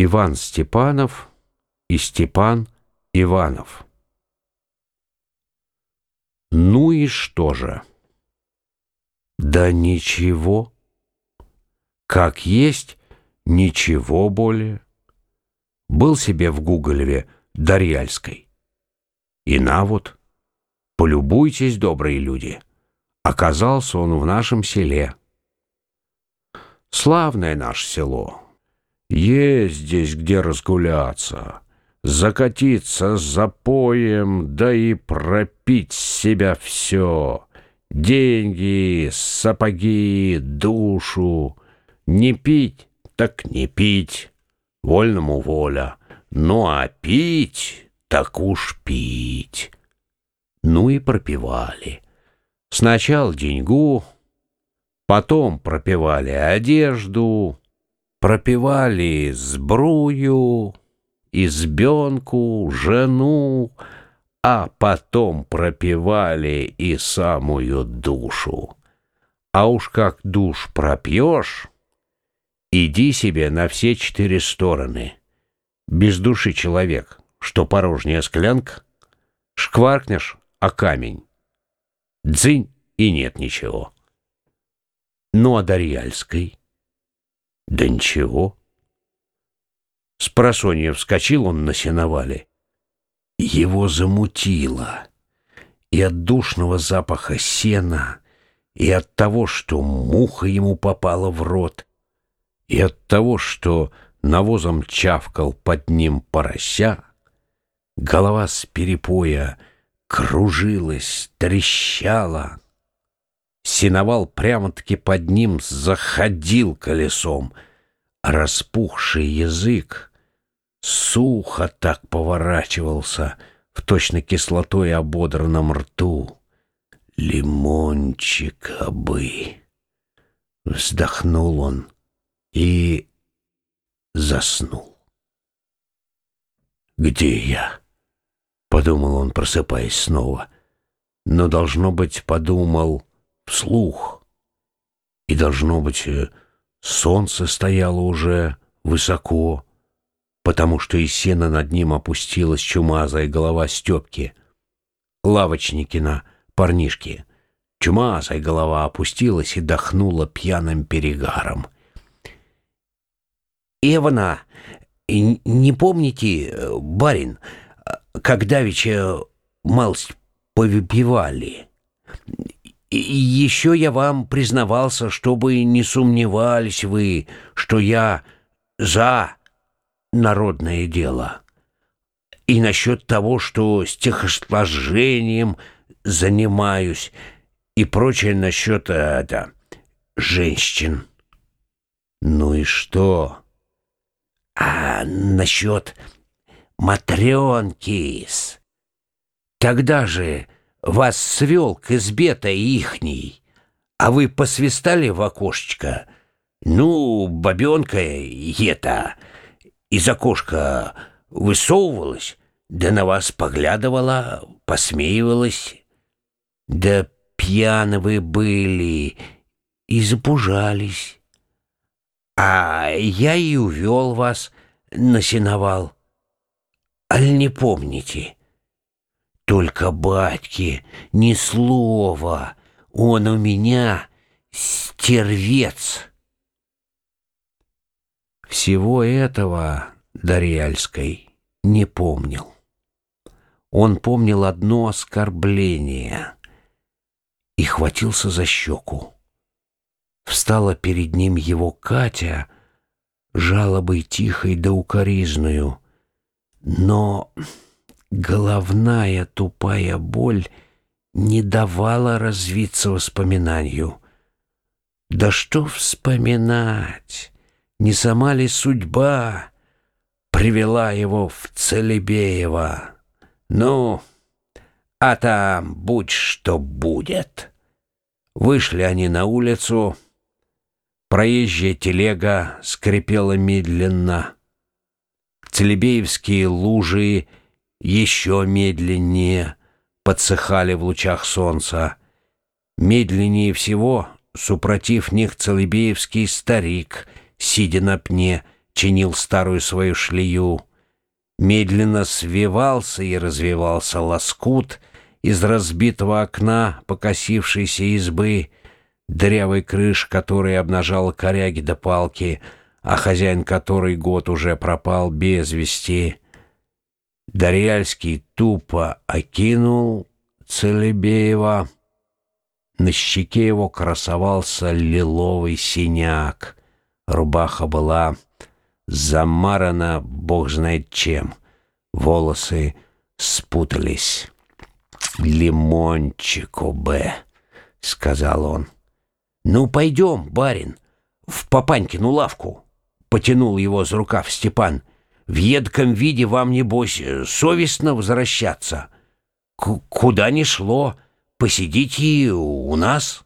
Иван Степанов и Степан Иванов. Ну и что же? Да ничего. Как есть, ничего более. Был себе в Гуголеве Дарьяльской. И на вот, полюбуйтесь, добрые люди, оказался он в нашем селе. Славное наше село. Есть здесь где разгуляться, закатиться с запоем, да и пропить себя все. Деньги, сапоги, душу. Не пить, так не пить, вольному воля. Ну а пить, так уж пить. Ну и пропивали. Сначала деньгу, потом пропивали одежду, пропивали сбрую, избенку, жену, а потом пропивали и самую душу. А уж как душ пропьешь, иди себе на все четыре стороны. Без души человек, что порожняя склянка, шкваркнешь, а камень. Дзынь, и нет ничего. Ну, а Дарьяльской? Да ничего. С просонья вскочил он на сеновале. Его замутило. И от душного запаха сена, и от того, что муха ему попала в рот, и от того, что навозом чавкал под ним порося, голова с перепоя кружилась, трещала. Синовал прямо-таки под ним заходил колесом, распухший язык сухо так поворачивался в точно кислотой ободранном рту. Лимончика бы! Вздохнул он и заснул. «Где я?» — подумал он, просыпаясь снова. Но, должно быть, подумал вслух. И, должно быть, э, солнце стояло уже высоко, потому что из сена над ним опустилась чумазая голова Степки, лавочникина, парнишки. Чумазая голова опустилась и дохнула пьяным перегаром. «Эвана, не помните, э, барин?» когда веча малость повипивали. И еще я вам признавался, чтобы не сомневались вы, что я за народное дело. И насчет того, что стихосложением занимаюсь, и прочее насчет это, женщин. Ну и что? А насчет Матрёнкис. Тогда же вас свел к избе-то ихней, а вы посвистали в окошечко. Ну, бабёнка это из окошка высовывалась, да на вас поглядывала, посмеивалась. Да пьяны вы были и запужались. А я и увел вас на сеновал. Аль не помните? Только батьки, ни слова, он у меня стервец. Всего этого Дарьяльской не помнил. Он помнил одно оскорбление и хватился за щеку. Встала перед ним его Катя, жалобой тихой да укоризную — но головная тупая боль не давала развиться воспоминанию. Да что вспоминать? Не сама ли судьба привела его в Целебеево? Ну, а там будь что будет. Вышли они на улицу. Проезжая телега скрипела медленно. Целебеевские лужи еще медленнее подсыхали в лучах солнца. Медленнее всего, супротив них Целебеевский старик, сидя на пне, чинил старую свою шлею. Медленно свивался и развивался лоскут из разбитого окна покосившейся избы, дырявой крыш, которой обнажала коряги до палки, а хозяин которой год уже пропал без вести. Дарьяльский тупо окинул Целебеева. На щеке его красовался лиловый синяк. Рубаха была замарана бог знает чем. Волосы спутались. «Лимончику бы», — сказал он. «Ну, пойдем, барин, в Папанькину лавку», — потянул его за рукав Степан. «В едком виде вам, небось, совестно возвращаться. К куда ни шло, посидите у нас».